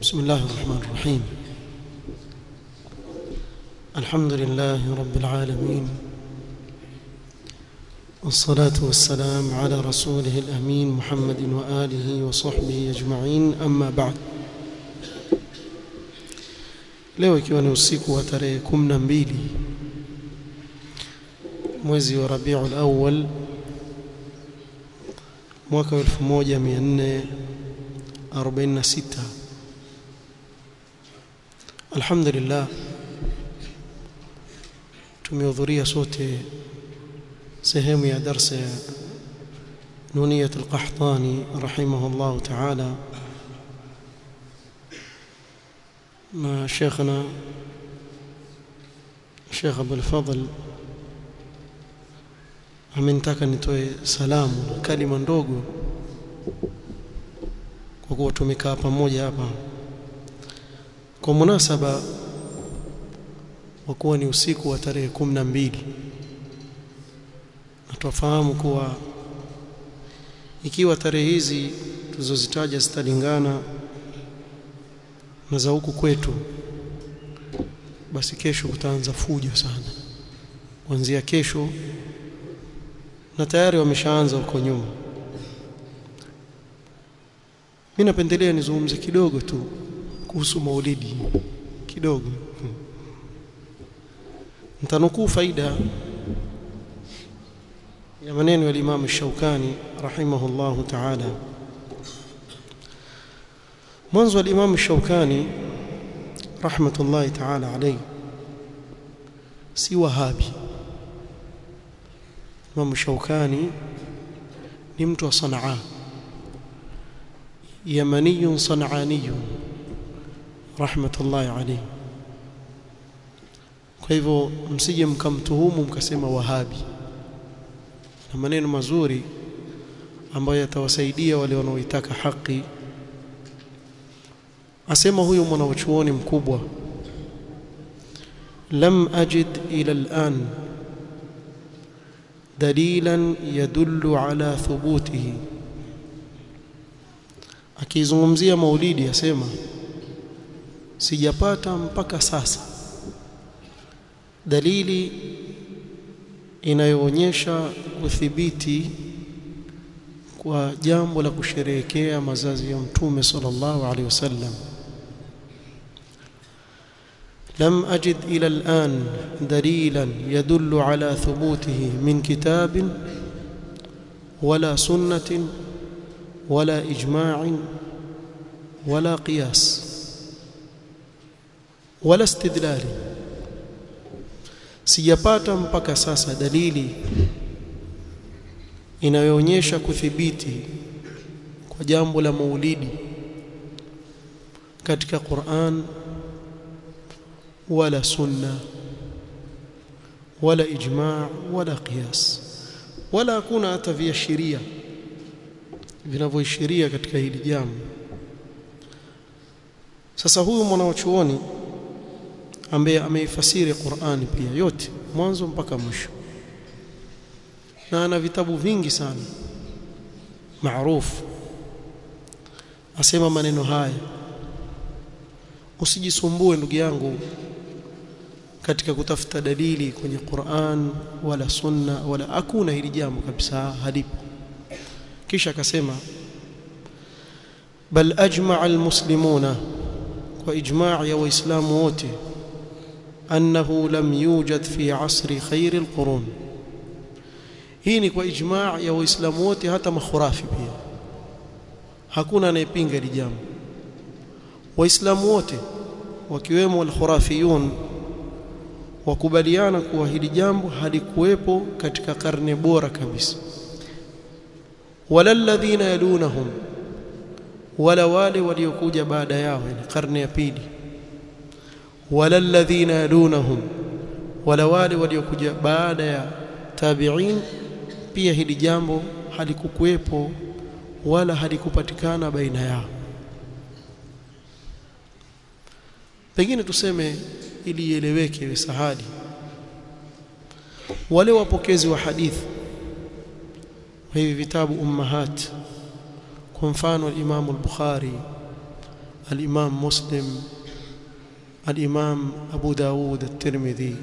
بسم الله الرحمن الرحيم. الحمد لله رب العالمين. والصلاة والسلام على رسوله الأمين محمد وآله وصحبه أجمعين. أما بعد. Leo ikiwa ni usiku wa tarehe 12 mwezi wa Rabiul Awwal mwaka 1446 Alhamdulillah. Tumehudhuria sote sehemu ya darsa ya Nuniyat al-Qahtani rahimahullah ta'ala. Na Sheikhna Sheikh Abdul Fadl amenitaka nitoe salamu kalima ndogo kwa kuwa tumekaa pamoja hapa kwa munasaba wakuwa ni usiku wa tarehe mbili na tufahamu kuwa ikiwa tarehe hizi tulizozitaja zitalingana na za huku kwetu basi kesho kutaanza fujo sana. Kuanzia kesho na tayari wameshaanza huko nyuma. Mimi napendelea nizungumze kidogo tu kuhusu maulidi kidogo. Ntanukuu faida ya maneno ya Imam Shaukani rahimahullahu ta'ala. Mwanzo wa Imam Shaukani rahmatullahi ta'ala alayhi si wahabi. Imam Shaukani ni mtu wa Sanaa. Yamaniyun sanaaniyun rahmatullahi alayhi kwa hivyo msije mkamtuhumu mkasema wahabi na maneno mazuri ambayo yatawasaidia wale wanaoitaka haki asema huyu mwanachuoni mkubwa lam ajid ila al'an dalilan yadullu ala thubutihi akizungumzia maulidi asema sijapata mpaka sasa dalili inayoonyesha kuthibiti kwa jambo la kusherehekea mazazi ya mtume sallallahu alaihi wasallam لم أجد إلى الآن دليلا يدل على ثبوته من كتاب ولا سنة ولا إجماع ولا قياس wala istidlali. Sijapata mpaka sasa dalili inayoonyesha kuthibiti kwa jambo la maulidi katika Qur'an wala sunna wala ijma' wala qiyas. Wala hakuna hata viashiria vinavyoishiria katika hili jambo. Sasa huyu mwanachuoni ambaye ameifasiri Qur'ani pia yote mwanzo mpaka mwisho. Na ana vitabu vingi sana. Maarufu. Asema maneno haya. Usijisumbue ndugu yangu katika kutafuta dalili kwenye Qur'an wala sunna wala hakuna hili jambo kabisa halipo. Kisha akasema bal ajma'a almuslimuna kwa ijma' ya waislamu wote annahu lam yujad fi asri khair alqurun hii kwa ijma' ya waislamu wote hata makhurafi pia hakuna anayepinga hili jambo waislamu wote wakiwemo alkhurafiyun wakubaliana kuwa hili jambo halikuwepo katika karne bora kabisa wala alladhina yalunahum wala wale waliokuja baada yao karne ya pili wala alladhina yalunahum wala wale waliokuja baada ya tabi'in pia hili jambo halikukuwepo wala halikupatikana baina yao. Pengine tuseme ili ieleweke iwe wale wapokezi wa hadithi wa hivi vitabu ummahat kwa mfano al-Imam al-Bukhari al-Imam Muslim الإمام أبو داود الترمذي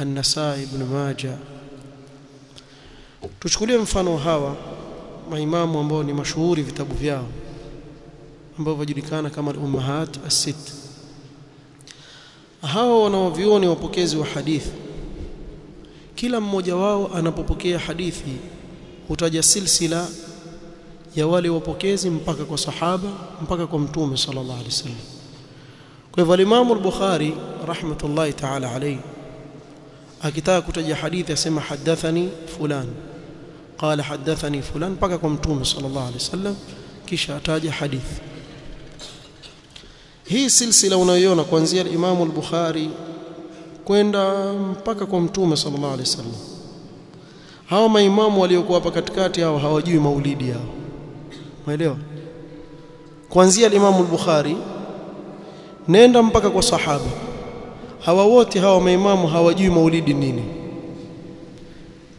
النسائي بن ماجه tuchukulie mfano hawa maimamu ambao ni mashuhuri vitabu vyao ambao vajulikana kama al-ummahat as-sit hawa wanaovioni wapokezi wa hadithi kila mmoja wao anapopokea hadithi hutaja silsila ya wale wapokezi mpaka kwa sahaba mpaka kwa mtume sallallahu alaihi wasallam kwa hivyo al-Imam al-Bukhari rahmatullahi ta'ala alayhi akitaka kutaja hadithi asema hadathani fulan. Qala hadathani fulan mpaka kwa mtume sallallahu alayhi wasallam kisha ataja hadithi. Hii silsila unayoiona kuanzia al-Imam al-Bukhari kwenda mpaka kwa mtume sallallahu alaihi wasallam. Hawa maimamu waliokuwa hapa katikati hao hawajui maulidi yao umeelewa? Kuanzia al-Imam al-Bukhari nenda mpaka kwa sahaba. Hawa wote hawa maimamu hawajui maulidi nini.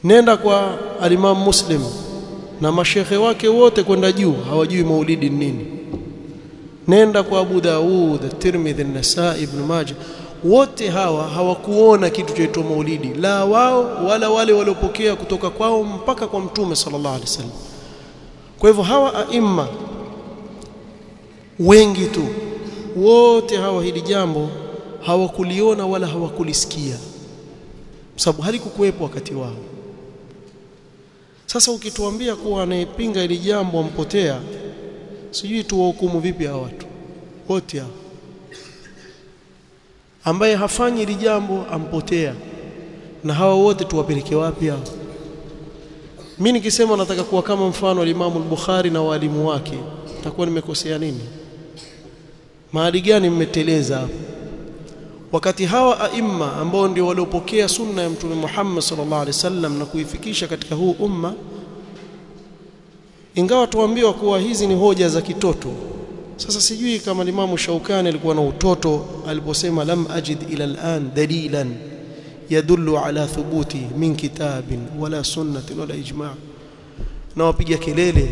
Nenda kwa al-Imam Muslim na mashehe wake wote kwenda juu hawajui maulidi nini. Nenda kwa Abu Daud, Tirmidhi, An-Nasa'i, Ibn Majah. Wote hawa hawakuona kitu chaitwa maulidi la wao wala wale waliopokea kutoka kwao mpaka kwa mtume sallallahu alaihi wasallam. Kwa hivyo hawa aima wengi tu wote hawa hili jambo hawakuliona wala hawakulisikia. Sababu halikukuwepo wakati wao. Sasa ukituambia kuwa anayepinga ili jambo ampotea sijui tuwahukumu vipi hawa watu? Wote hao ambaye hafanyi hili jambo ampotea na hawa wote tuwapeleke wapi hao mimi nikisema nataka kuwa kama mfano alimamu Imam al-Bukhari na walimu wake takuwa nimekosea nini mahali gani mmeteleza? Wakati hawa aima ambao ndio waliopokea sunna ya mtume Muhammad sallallahu alaihi wasallam na kuifikisha katika huu umma ingawa tuambiwa kuwa hizi ni hoja za kitoto. Sasa sijui kama limamu Shaukani alikuwa na utoto aliposema lam ajid ila al'an dalilan yadullu ala thubuti min kitabin wala sunnati wala ijma' na wapiga kelele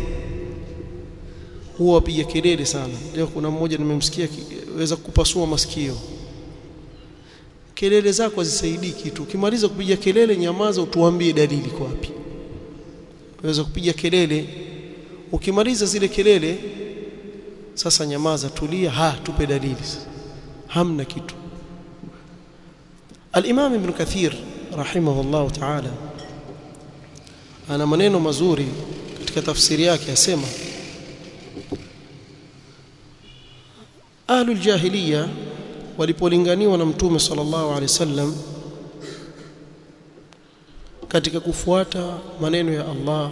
huwa wapiga kelele sana. Leo kuna mmoja nimemsikia weza kupasua masikio. Kelele zako hazisaidii kitu. Ukimaliza kupiga kelele nyamaza utuambie dalili kwa wapi. Weza kupiga kelele. Ukimaliza zile kelele sasa nyamaza tulia. Ha tupe dalili. Hamna kitu. al-Imam Ibn Kathir rahimahullah ta'ala ana maneno mazuri katika tafsiri yake asema ahlul jahiliya walipolinganiwa na mtume sallallahu alaihi wasallam katika kufuata maneno ya Allah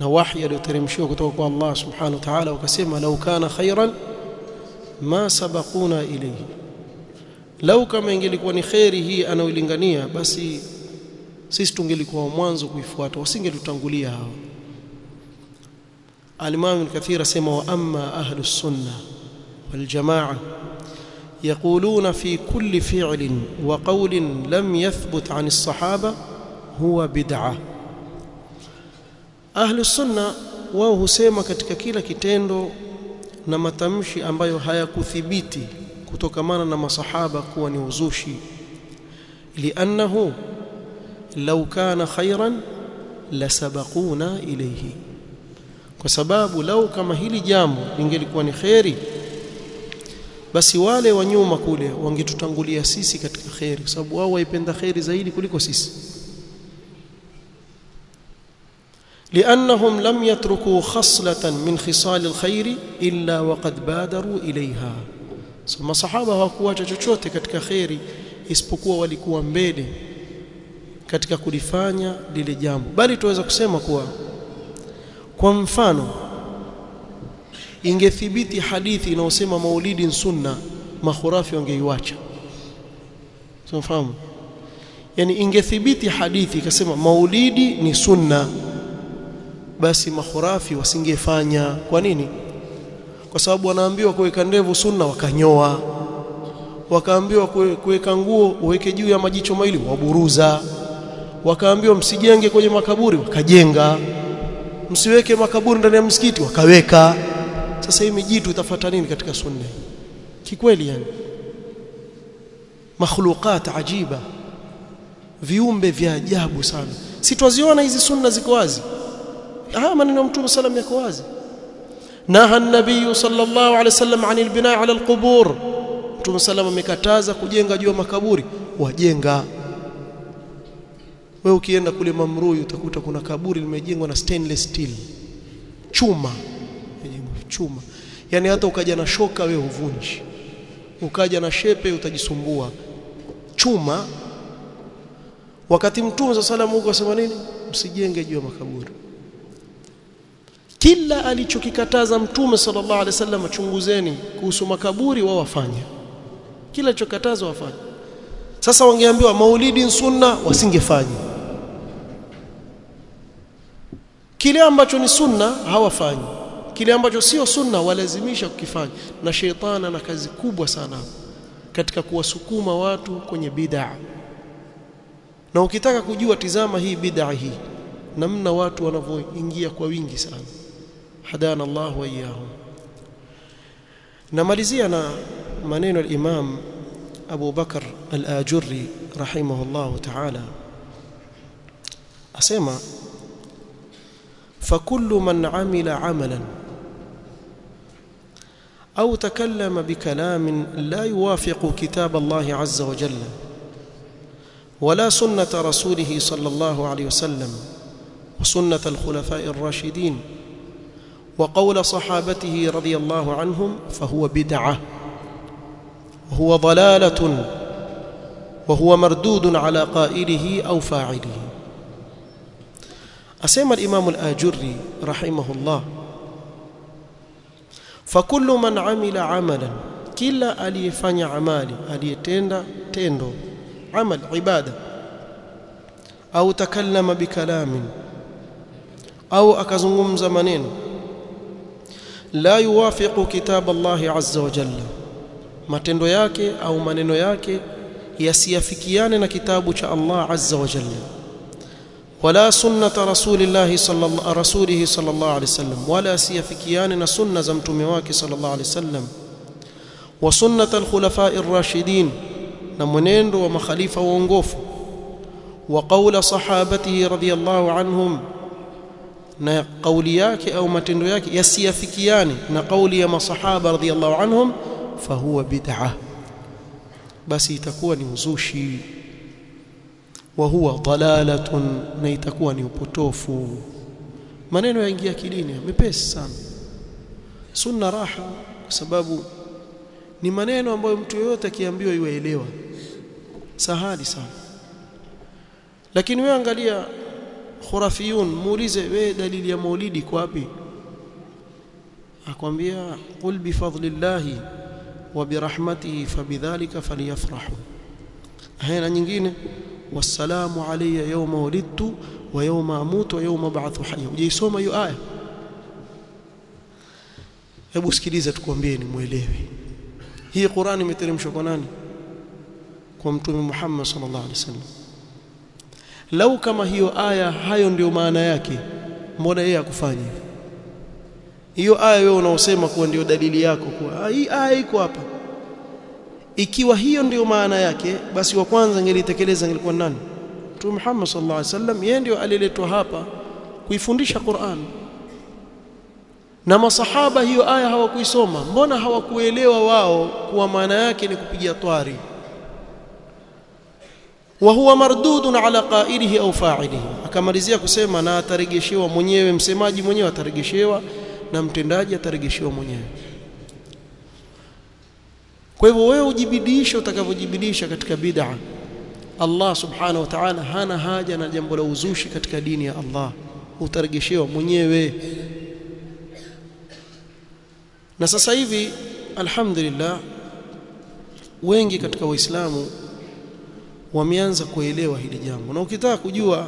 na wahi aliyoteremshiwa kutoka kwa Allah subhanahu wa ta'ala wakasema lau kana khairan ma sabaquna ilayhi. Lau kama ingelikuwa ni khairi hii anaoilingania basi sisi tungelikuwa mwanzo kuifuata wasingetutangulia hawa al-Imam al-Kathir asema wa amma ahlus sunna jamaa يقولون في كل فعل وقول لم يثبت عن الصحابة هو بدعة ahlu sunna wao husema katika kila kitendo na matamshi ambayo hayakuthibiti kutokamana na masahaba kuwa ni uzushi liannahu law kana khairan lasabaquna ilayhi kwa sababu lau kama hili jambo lingelikuwa ni khairi basi wale wa nyuma kule wangetutangulia sisi katika khairi kwa sababu wao waipenda khairi zaidi kuliko sisi لأنهم لم يتركوا خصلة من خصال الخير إلا وقد بادروا إليها ثم صحابة hawakuacha chochote katika khairi isipokuwa walikuwa mbele katika kulifanya lile jambo bali tuweza kusema kuwa kwa mfano ingethibiti hadithi inayosema maulidi sunna makhurafi wangeiacha tunafahamu yani ingethibiti hadithi ikasema maulidi ni sunna basi makhurafi wasingefanya. Kwa nini? Kwa sababu wanaambiwa kuweka ndevu sunna wakanyoa. Wakaambiwa kuweka nguo uweke juu ya majicho mawili waburuza. Wakaambiwa msijenge kwenye makaburi wakajenga. Msiweke makaburi ndani ya msikiti wakaweka sasa hii mijitu itafuata nini katika sunna? Kikweli yani. Makhluqat ajiba. Viumbe vya ajabu sana. Si twaziona hizi sunna ziko wazi? Haya maneno ya mtume sallam yako wazi. Naha an-nabiy sallallahu alaihi wasallam anil binaa ala alqubur. Mtume sallam amekataza kujenga juu ya makaburi. Wajenga. Wewe ukienda kule Mamrui utakuta kuna kaburi limejengwa na stainless steel. Chuma chuma yani hata ukaja na shoka wewe huvunji. Ukaja na shepe utajisumbua. Chuma. Wakati mtume sa salamu huko asema nini? Msijenge juu ya makaburi. Kila alichokikataza mtume sallallahu alaihi wasallam chunguzeni kuhusu makaburi wao wafanye. Kila alichokataza wafanye. Sasa wangeambiwa maulidi sunna wasingefanya. Kile ambacho ni sunna hawafanyi kile ambacho sio sunna walazimisha kukifanya na sheitani ana kazi kubwa sana katika kuwasukuma watu kwenye bid'a na ukitaka kujua tizama hii bid'a hii namna watu wanavyoingia kwa wingi sana hadana Allah wa iyyahum namalizia na maneno al-Imam Abu Bakar al-Ajurri rahimahullah ta'ala asema فكل من عمل عملا أو تكلم بكلام لا يوافق كتاب الله عز وجل ولا سنة رسوله صلى الله عليه وسلم وسنة الخلفاء الراشدين وقول صحابته رضي الله عنهم فهو بدعة وهو ضلالة وهو مردود على قائله أو فاعله. أسمى الإمام الآجري رحمه الله فكل من عمل عملا كلا أليفني عمالي أليتند تندو عمل عبادة أو تكلم بكلام أو أكزنغم زمنين لا يوافق كتاب الله عز وجل matendo yake au maneno yake yasiyafikiane na kitabu cha Allah azza wa jalla wala sunnata rasulillahi sallallahu rasulihi sallallahu alaihi wasallam wala yasiyafikiane na sunna za mtume wake sallallahu alaihi wasallam wa sunnata alkhulafa'i ar-rashidin na mwenendo wa makhalifa waongofu wa qawla sahabatihi radiyallahu anhum na kauli yake au matendo yake yasiyafikiane na kauli ya masahaba radiyallahu anhum fahuwa bid'ah basi itakuwa ni uzushi wa huwa dalalatun na itakuwa ni upotofu. Maneno yaingia kidini mepesi sana. Sunna raha kwa sababu ni maneno ambayo mtu yoyote akiambiwa yuelewa sahali sana. Lakini wewe angalia khurafiyun muulize wewe dalili ya maulidi kwa wapi? Akwambia qul bi fadlillahi wa bi rahmatihi fabidhalika falyafrahu. Haya nyingine wassalamu alayya yawma wulidtu wa yawma amutu wa yawma ba'athu hayya. Ujaisoma hiyo aya? Hebu sikiliza tukwambie ni muelewe hii Qur'ani imeteremshwa kwa nani? Kwa mtume Muhammad sallallahu alaihi wasallam. Lau kama hiyo aya hayo ndio maana yake mbona yeye akufanya hiyo aya wewe unaosema kuwa ndio dalili yako kuwa hii aya iko hapa ikiwa hiyo ndiyo maana yake basi wa kwanza angelitekeleza angelikuwa nani? Mtume Muhammad sallallahu alaihi wasallam yeye ndio aliletwa hapa kuifundisha Qur'an. Na masahaba hiyo aya hawakuisoma mbona hawakuelewa wao kuwa maana yake ni kupiga twari? Wa huwa mardudun ala qailihi au fa'ilihi. Akamalizia kusema na ataregeshewa mwenyewe msemaji mwenyewe ataregeshewa na mtendaji ataregeshewa mwenyewe kwa hivyo wewe ujibidishe utakavyojibidisha katika bid'a. Allah subhanahu wa ta'ala hana haja na jambo la uzushi katika dini ya Allah. Utaregeshewa mwenyewe. Na sasa hivi alhamdulillah wengi katika waislamu wameanza kuelewa hili jambo. Na ukitaka kujua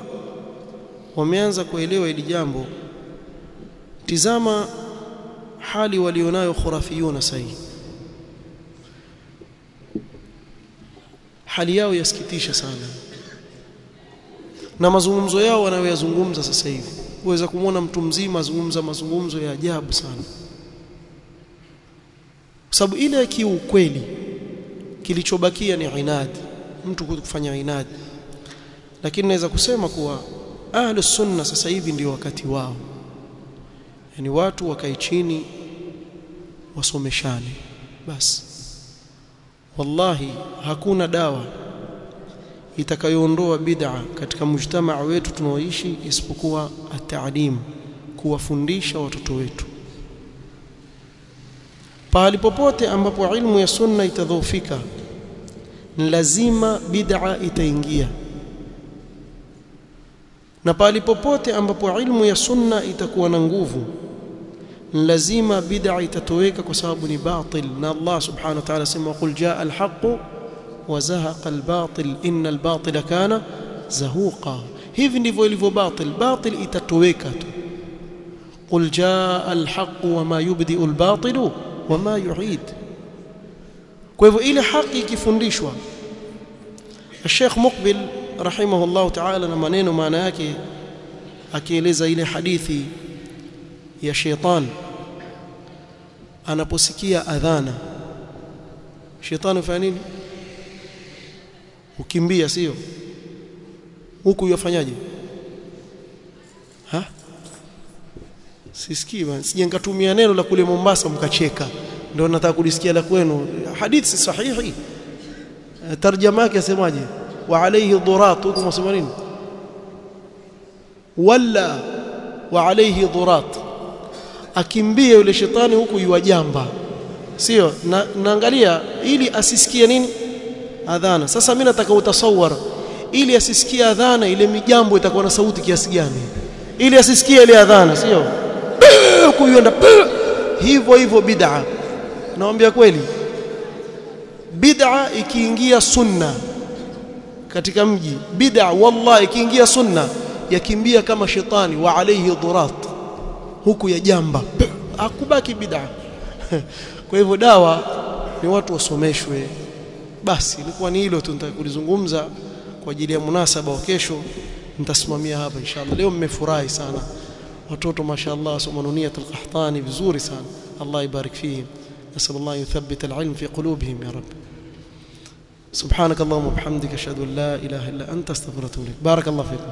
wameanza kuelewa hili jambo tizama hali walionayo khurafiyuna sahihi hali yao yasikitisha sana. Na mazungumzo yao wanayoyazungumza sasa hivi. Uweza kumwona mtu mzima azungumza mazungumzo ya ajabu sana. Sababu ile kiukweli kilichobakia ni inadi mtu kufanya inadi lakini naweza kusema kuwa ahlu sunna sasa hivi ndio wakati wao. Yani watu wakae chini wasomeshane. Basi wallahi hakuna dawa itakayoondoa bid'a katika mujtamaa wetu tunaoishi isipokuwa at-ta'lim kuwafundisha watoto wetu. Pahali popote ambapo ilmu ya sunna itadhoofika ni lazima bid'a itaingia. Na pahali popote ambapo ilmu ya sunna itakuwa na nguvu لزيمة بدعي تتويك كسبب باطل نا الله سبحانه وتعالى سمى وقل جاء الحق وزهق الباطل. إن الباطل كان زهوقا. هيف نفو يلفو باطل. باطل إتتويك قل جاء الحق وما يبدئ الباطل وما يعيد. كيفو إلي حق حقي كفنديشوا الشيخ مقبل رحمه الله تعالى لما نينو ما ناكي أكي لزا إلي حديثي. Ya sheitan anaposikia adhana shetani fanya nini? Ukimbia sio? Huku yafanyaje ha? Sisikii bwana sije nikatumia neno la kule Mombasa mkacheka. Ndio nataka kulisikia la kwenu. Hadithi sahihi. Tarjama yake asemaje? Wa alayhi dhurat huko msema nini? Wala wa alayhi dhurat akimbie yule shetani huku yuwajamba sio na naangalia ili asisikie nini? Adhana. Sasa mimi nataka utasawara ili asisikie adhana ile mijambo itakuwa na sauti kiasi gani? Ili asisikie ile adhana sio? Kuienda hivyo hivyo bid'a. Naambia kweli bid'a ikiingia sunna katika mji bid'a wallahi ikiingia sunna yakimbia kama shetani wa alayhi dhurat huku ya jamba hakubaki bid'a kwa hivyo dawa ni watu wasomeshwe basi ilikuwa ni hilo tu nitakulizungumza kwa ajili ya munasaba wa kesho nitasimamia hapa inshallah leo mmefurahi sana watoto mashaallah somanuniyat alqahtani vizuri sana Allah ibarik fihim نسأل الله يثبت العلم في قلوبهم يا رب سبحانك اللهم وبحمدك اشهد ان لا اله الا انت استغفرك واتوب اليك بارك الله فيكم